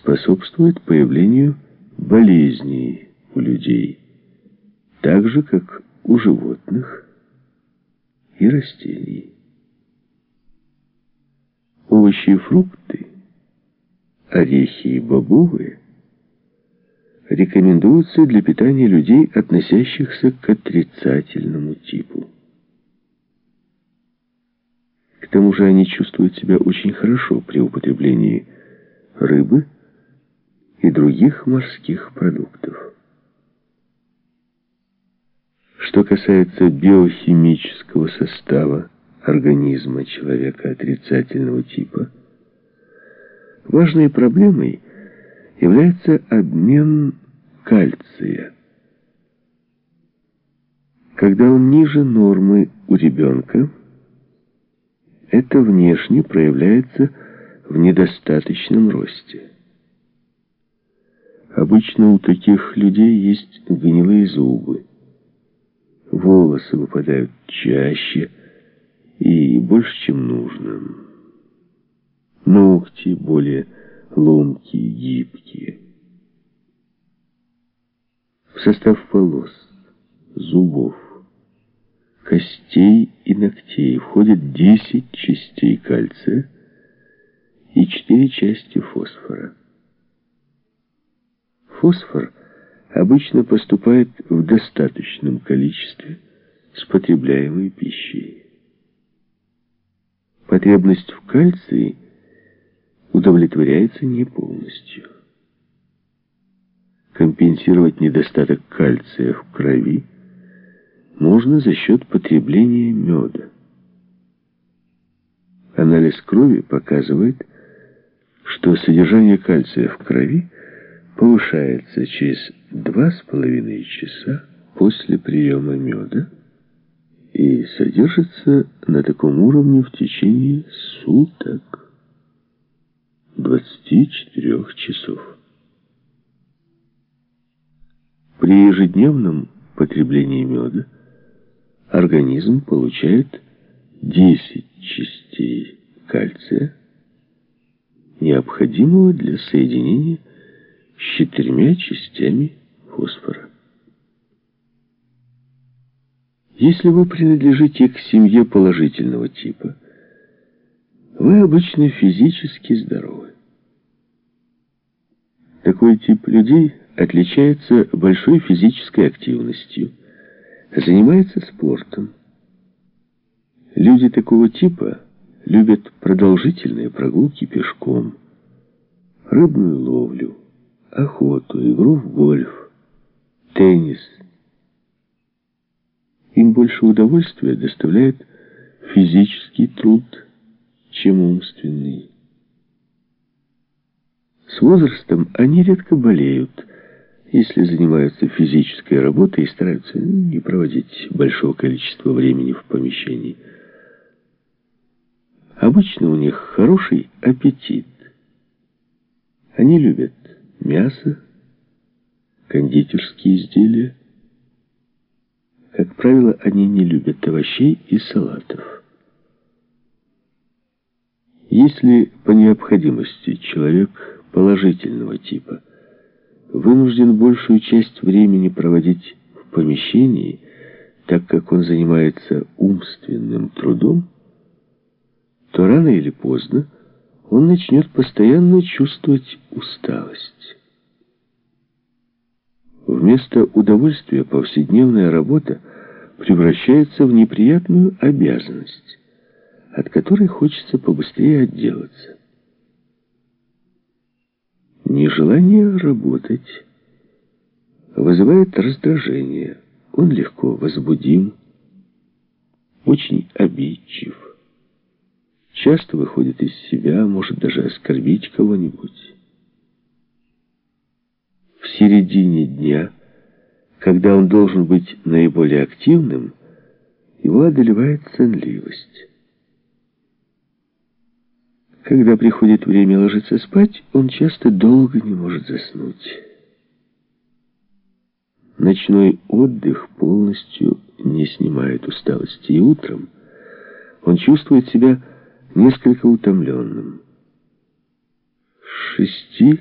способствует появлению болезней у людей, так же, как у животных и растений. Овощи и фрукты, орехи и бобовые рекомендуются для питания людей, относящихся к отрицательному типу. К тому же они чувствуют себя очень хорошо при употреблении рыбы и других морских продуктов. Что касается биохимического состава организма человека отрицательного типа, важной проблемой является обмен кальция. Когда он ниже нормы у ребенка, это внешне проявляется в недостаточном росте. Обычно у таких людей есть гнилые зубы. Волосы выпадают чаще и больше, чем нужно. Ногти более ломкие, гибкие. В состав волос, зубов, костей и ногтей входит 10 частей кальция и 4 части фосфора. Фосфор обычно поступает в достаточном количестве с потребляемой пищей. Потребность в кальции удовлетворяется не полностью. Компенсировать недостаток кальция в крови можно за счет потребления меда. Анализ крови показывает, что содержание кальция в крови повышается через два с половиной часа после приема меда и содержится на таком уровне в течение суток, 24 часов. При ежедневном потреблении меда организм получает 10 частей кальция, необходимого для соединения с четырьмя частями фосфора. Если вы принадлежите к семье положительного типа, вы обычно физически здоровы. Такой тип людей отличается большой физической активностью, занимается спортом. Люди такого типа любят продолжительные прогулки пешком, рыбную ловлю, охоту, игру в гольф, теннис. Им больше удовольствия доставляет физический труд, чем умственный. С возрастом они редко болеют, если занимаются физической работой и стараются не проводить большого количества времени в помещении. Обычно у них хороший аппетит. Они любят мясо, кондитерские изделия. Как правило, они не любят овощей и салатов. Если по необходимости человек положительного типа вынужден большую часть времени проводить в помещении, так как он занимается умственным трудом, то рано или поздно он начнет постоянно чувствовать усталость. Вместо удовольствия повседневная работа превращается в неприятную обязанность, от которой хочется побыстрее отделаться. Нежелание работать вызывает раздражение. Он легко возбудим, очень обидчив, часто выходит из себя, может даже оскорбить кого-нибудь. В середине дня, когда он должен быть наиболее активным, его одолевает сонливость. Когда приходит время ложиться спать, он часто долго не может заснуть. Ночной отдых полностью не снимает усталости, и утром он чувствует себя несколько утомленным. Шести